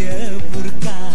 deixa é por cá.